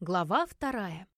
Глава вторая.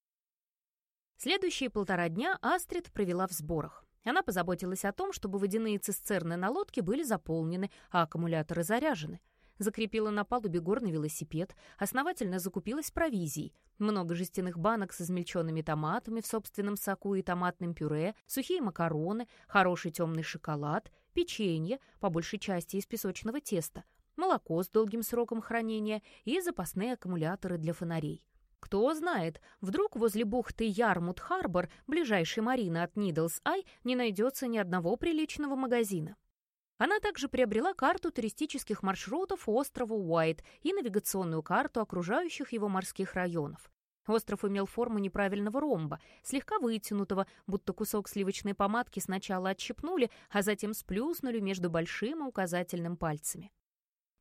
Следующие полтора дня Астрид провела в сборах. Она позаботилась о том, чтобы водяные цистерны на лодке были заполнены, а аккумуляторы заряжены. Закрепила на палубе горный велосипед, основательно закупилась провизией. Много жестяных банок с измельченными томатами в собственном соку и томатным пюре, сухие макароны, хороший темный шоколад, печенье, по большей части из песочного теста, молоко с долгим сроком хранения и запасные аккумуляторы для фонарей. Кто знает, вдруг возле бухты Ярмут-Харбор, ближайшей марины от Нидлс-Ай, не найдется ни одного приличного магазина. Она также приобрела карту туристических маршрутов острова Уайт и навигационную карту окружающих его морских районов. Остров имел форму неправильного ромба, слегка вытянутого, будто кусок сливочной помадки сначала отщипнули, а затем сплюснули между большим и указательным пальцами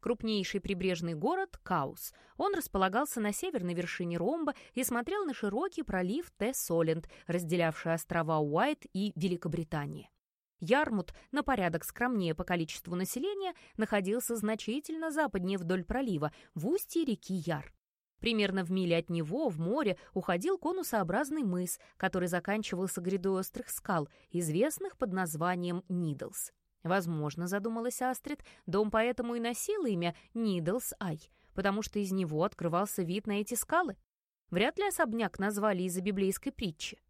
крупнейший прибрежный город Каус. Он располагался на северной вершине ромба и смотрел на широкий пролив Те-Соленд, разделявший острова Уайт и Великобритания. Ярмут, на порядок скромнее по количеству населения, находился значительно западнее вдоль пролива, в устье реки Яр. Примерно в миле от него, в море, уходил конусообразный мыс, который заканчивался грядой острых скал, известных под названием Нидлс. Возможно, задумалась Астрид, дом поэтому и носил имя Нидлс Ай, потому что из него открывался вид на эти скалы. Вряд ли особняк назвали из-за библейской притчи.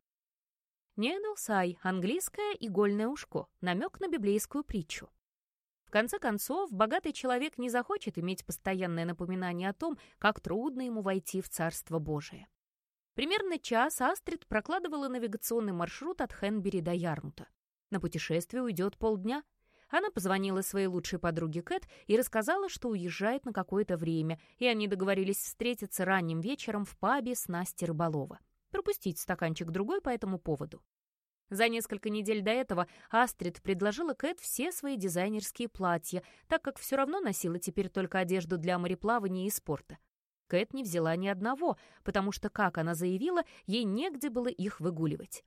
Нидлс Ай — английское игольное ушко, намек на библейскую притчу. В конце концов, богатый человек не захочет иметь постоянное напоминание о том, как трудно ему войти в Царство Божие. Примерно час Астрид прокладывала навигационный маршрут от Хенбери до Ярмута. На путешествие уйдет полдня — она позвонила своей лучшей подруге Кэт и рассказала, что уезжает на какое-то время, и они договорились встретиться ранним вечером в пабе с Настей Рыболова. Пропустить стаканчик другой по этому поводу. За несколько недель до этого Астрид предложила Кэт все свои дизайнерские платья, так как все равно носила теперь только одежду для мореплавания и спорта. Кэт не взяла ни одного, потому что, как она заявила, ей негде было их выгуливать.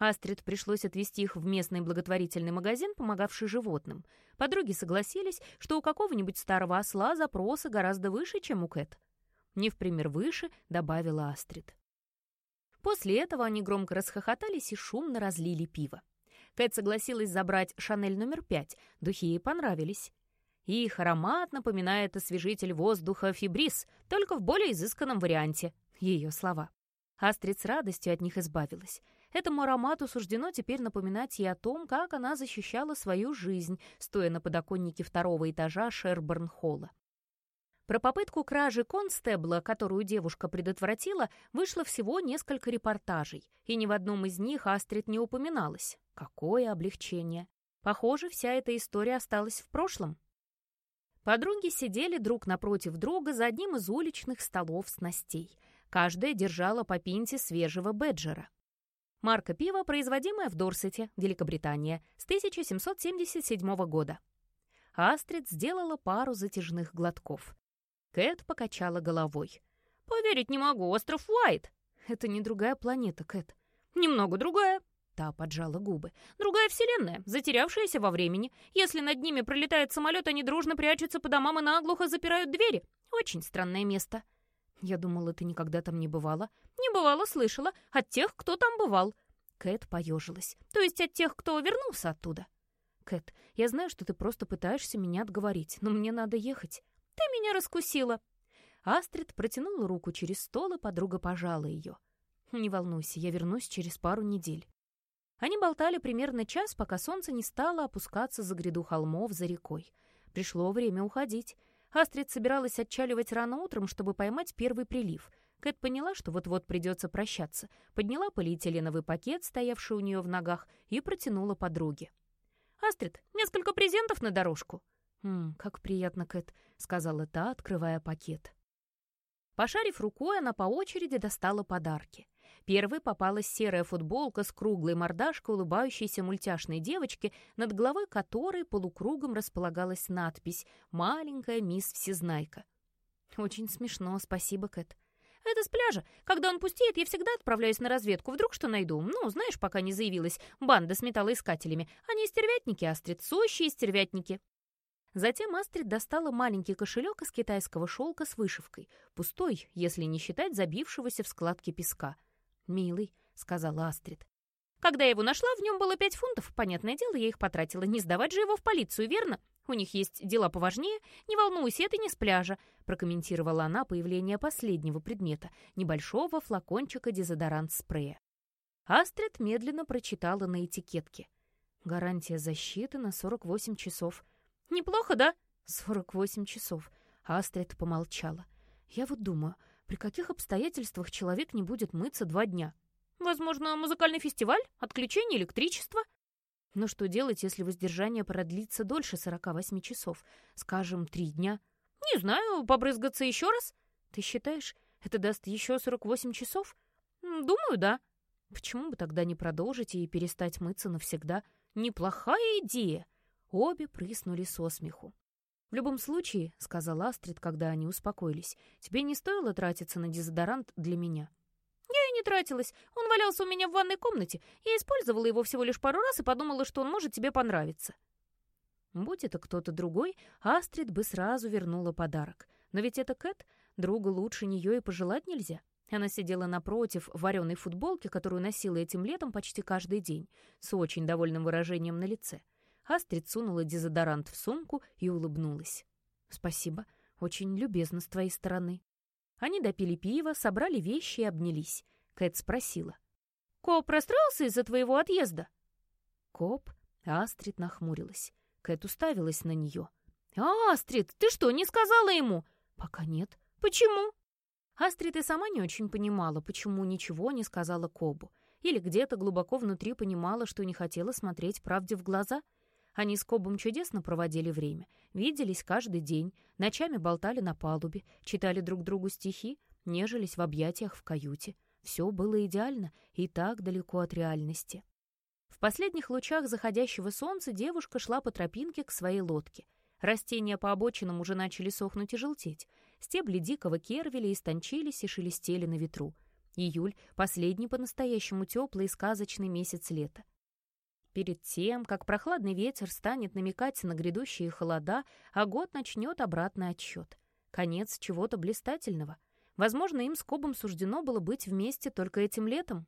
Астрид пришлось отвезти их в местный благотворительный магазин, помогавший животным. Подруги согласились, что у какого-нибудь старого осла запросы гораздо выше, чем у Кэт. «Не в пример выше», — добавила Астрид. После этого они громко расхохотались и шумно разлили пиво. Кэт согласилась забрать «Шанель номер пять», духи ей понравились. Их аромат напоминает освежитель воздуха «Фибрис», только в более изысканном варианте. Ее слова. Астрид с радостью от них избавилась. Этому аромату суждено теперь напоминать ей о том, как она защищала свою жизнь, стоя на подоконнике второго этажа Шерборн-холла. Про попытку кражи констебла, которую девушка предотвратила, вышло всего несколько репортажей, и ни в одном из них Астрид не упоминалась. Какое облегчение! Похоже, вся эта история осталась в прошлом. Подруги сидели друг напротив друга за одним из уличных столов снастей. Каждая держала по пинте свежего беджера. Марка пива, производимая в Дорсете, Великобритания, с 1777 года. Астрид сделала пару затяжных глотков. Кэт покачала головой. «Поверить не могу, остров Уайт!» «Это не другая планета, Кэт». «Немного другая». Та поджала губы. «Другая вселенная, затерявшаяся во времени. Если над ними пролетает самолет, они дружно прячутся по домам и наглухо запирают двери. Очень странное место». «Я думала, ты никогда там не бывала». «Не бывала, слышала. От тех, кто там бывал». Кэт поежилась. «То есть от тех, кто вернулся оттуда?» «Кэт, я знаю, что ты просто пытаешься меня отговорить, но мне надо ехать». «Ты меня раскусила». Астрид протянула руку через стол, и подруга пожала ее. «Не волнуйся, я вернусь через пару недель». Они болтали примерно час, пока солнце не стало опускаться за гряду холмов за рекой. Пришло время уходить. Астрид собиралась отчаливать рано утром, чтобы поймать первый прилив. Кэт поняла, что вот-вот придется прощаться, подняла полиэтиленовый пакет, стоявший у нее в ногах, и протянула подруге. «Астрид, несколько презентов на дорожку». «Ммм, как приятно, Кэт», — сказала та, открывая пакет. Пошарив рукой, она по очереди достала подарки. Первой попалась серая футболка с круглой мордашкой улыбающейся мультяшной девочки, над головой которой полукругом располагалась надпись «Маленькая мисс Всезнайка». «Очень смешно, спасибо, Кэт». «Это с пляжа. Когда он пустеет, я всегда отправляюсь на разведку. Вдруг что найду. Ну, знаешь, пока не заявилась банда с металлоискателями. Они стервятники, Астрид, сущие стервятники». Затем Астрид достала маленький кошелек из китайского шелка с вышивкой, пустой, если не считать забившегося в складке песка. «Милый», — сказала Астрид. «Когда я его нашла, в нем было пять фунтов. Понятное дело, я их потратила. Не сдавать же его в полицию, верно? У них есть дела поважнее. Не волнуйся, это не с пляжа», — прокомментировала она появление последнего предмета, небольшого флакончика дезодорант-спрея. Астрид медленно прочитала на этикетке. «Гарантия защиты на 48 часов». Неплохо, да?» «Сорок восемь часов». Астрид помолчала. «Я вот думаю, при каких обстоятельствах человек не будет мыться два дня? Возможно, музыкальный фестиваль? Отключение электричества?» «Но что делать, если воздержание продлится дольше сорока восьми часов? Скажем, три дня?» «Не знаю, побрызгаться еще раз?» «Ты считаешь, это даст еще сорок восемь часов?» «Думаю, да». «Почему бы тогда не продолжить и перестать мыться навсегда?» «Неплохая идея!» Обе прыснули со смеху. «В любом случае», — сказал Астрид, когда они успокоились, «тебе не стоило тратиться на дезодорант для меня». «Я и не тратилась. Он валялся у меня в ванной комнате. Я использовала его всего лишь пару раз и подумала, что он может тебе понравиться». Будь это кто-то другой, Астрид бы сразу вернула подарок. Но ведь это Кэт, друга лучше нее и пожелать нельзя. Она сидела напротив в вареной футболке, которую носила этим летом почти каждый день, с очень довольным выражением на лице. Астрид сунула дезодорант в сумку и улыбнулась. «Спасибо, очень любезно с твоей стороны». Они допили пиво, собрали вещи и обнялись. Кэт спросила. «Коп расстроился из-за твоего отъезда?» Коп, Астрид нахмурилась. Кэт уставилась на нее. «Астрид, ты что, не сказала ему?» «Пока нет». «Почему?» Астрид и сама не очень понимала, почему ничего не сказала Кобу. Или где-то глубоко внутри понимала, что не хотела смотреть правде в глаза — они с Кобом чудесно проводили время, виделись каждый день, ночами болтали на палубе, читали друг другу стихи, нежились в объятиях в каюте. Все было идеально и так далеко от реальности. В последних лучах заходящего солнца девушка шла по тропинке к своей лодке. Растения по обочинам уже начали сохнуть и желтеть. Стебли дикого кервеля истончились и шелестели на ветру. Июль — последний по-настоящему теплый и сказочный месяц лета. Перед тем, как прохладный ветер станет намекать на грядущие холода, а год начнет обратный отсчет. Конец чего-то блистательного. Возможно, им с Кобом суждено было быть вместе только этим летом.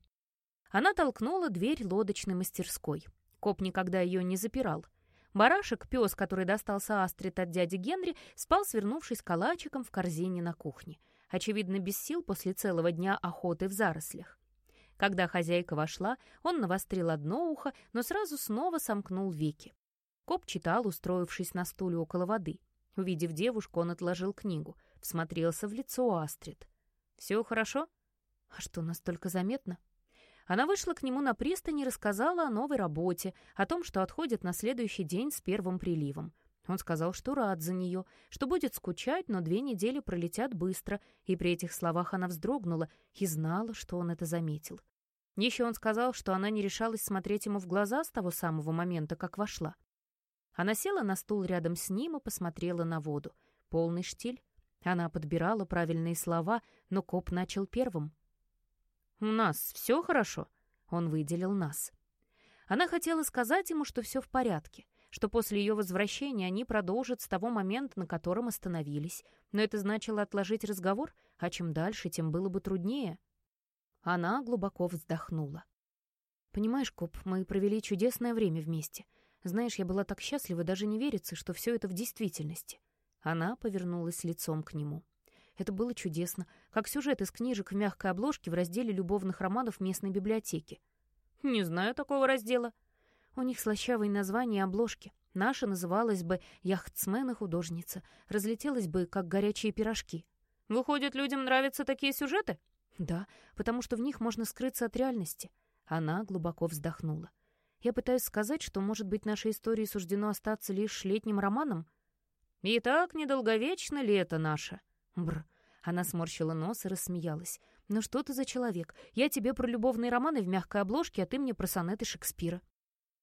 Она толкнула дверь лодочной мастерской. Коб никогда ее не запирал. Барашек, пес, который достался Астрид от дяди Генри, спал, свернувшись калачиком в корзине на кухне. Очевидно, без сил после целого дня охоты в зарослях. Когда хозяйка вошла, он навострил одно ухо, но сразу снова сомкнул веки. Коп читал, устроившись на стуле около воды. Увидев девушку, он отложил книгу, всмотрелся в лицо Астрид. «Все хорошо?» «А что, настолько заметно?» Она вышла к нему на пристань и рассказала о новой работе, о том, что отходит на следующий день с первым приливом. Он сказал, что рад за нее, что будет скучать, но две недели пролетят быстро, и при этих словах она вздрогнула и знала, что он это заметил. Еще он сказал, что она не решалась смотреть ему в глаза с того самого момента, как вошла. Она села на стул рядом с ним и посмотрела на воду. Полный штиль. Она подбирала правильные слова, но коп начал первым. «У нас все хорошо?» Он выделил нас. Она хотела сказать ему, что все в порядке, что после ее возвращения они продолжат с того момента, на котором остановились, но это значило отложить разговор, а чем дальше, тем было бы труднее. Она глубоко вздохнула. «Понимаешь, Коп, мы провели чудесное время вместе. Знаешь, я была так счастлива, даже не верится, что все это в действительности». Она повернулась лицом к нему. Это было чудесно, как сюжет из книжек в мягкой обложке в разделе любовных романов местной библиотеки. «Не знаю такого раздела». У них слащавые названия и обложки. Наша называлась бы «Яхтсмен и художница». Разлетелась бы, как горячие пирожки. «Выходит, людям нравятся такие сюжеты?» Да, потому что в них можно скрыться от реальности. Она глубоко вздохнула. Я пытаюсь сказать, что, может быть, нашей истории суждено остаться лишь летним романом? И так недолговечно ли это наше? Бр. Она сморщила нос и рассмеялась. «Ну что ты за человек? Я тебе про любовные романы в мягкой обложке, а ты мне про сонеты Шекспира».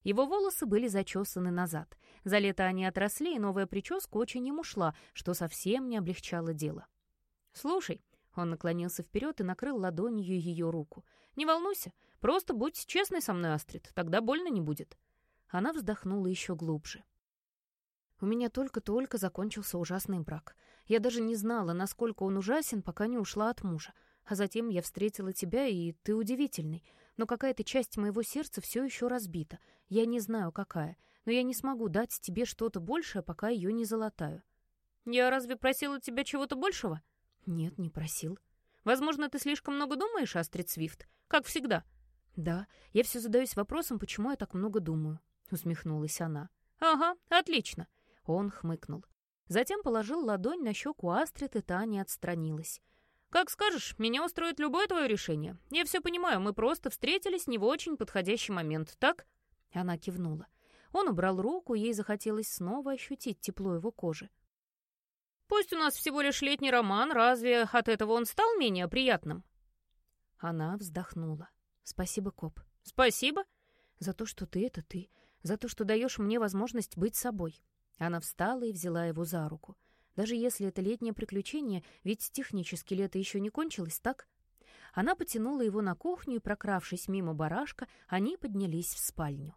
Его волосы были зачесаны назад. За лето они отросли, и новая прическа очень ему шла, что совсем не облегчало дело. «Слушай, он наклонился вперед и накрыл ладонью ее руку. «Не волнуйся, просто будь честной со мной, Астрид, тогда больно не будет». Она вздохнула еще глубже. У меня только-только закончился ужасный брак. Я даже не знала, насколько он ужасен, пока не ушла от мужа. А затем я встретила тебя, и ты удивительный. Но какая-то часть моего сердца все еще разбита. Я не знаю, какая. Но я не смогу дать тебе что-то большее, пока ее не залатаю. Я разве просила тебя чего-то большего? Нет, не просил. Возможно, ты слишком много думаешь, Астрид Свифт, как всегда. Да, я все задаюсь вопросом, почему я так много думаю, усмехнулась она. Ага, отлично. Он хмыкнул. Затем положил ладонь на щеку Астрид, и та не отстранилась. «Как скажешь, меня устроит любое твое решение. Я все понимаю, мы просто встретились не в очень подходящий момент, так?» Она кивнула. Он убрал руку, ей захотелось снова ощутить тепло его кожи. «Пусть у нас всего лишь летний роман, разве от этого он стал менее приятным?» Она вздохнула. «Спасибо, Коп». «Спасибо?» «За то, что ты — это ты. За то, что даешь мне возможность быть собой. Она встала и взяла его за руку. Даже если это летнее приключение, ведь технически лето еще не кончилось, так? Она потянула его на кухню, и, прокравшись мимо барашка, они поднялись в спальню.